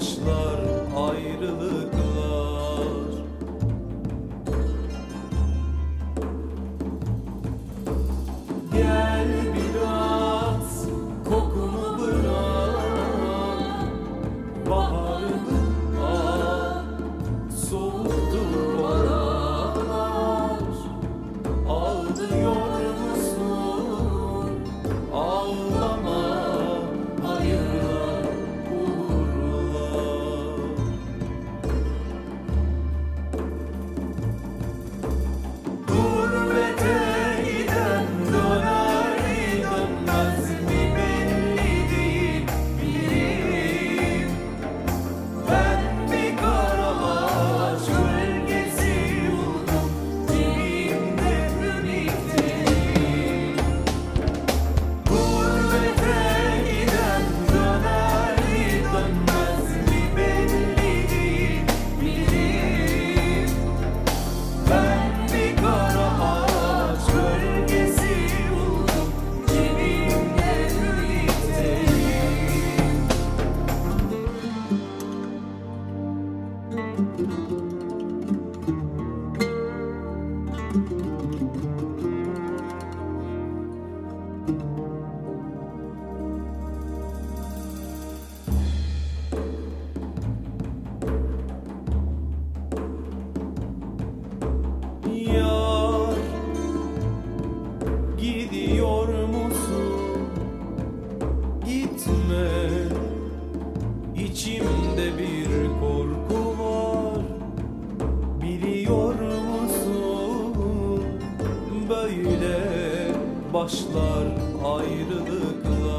başlar Böyle başlar ayrılıklar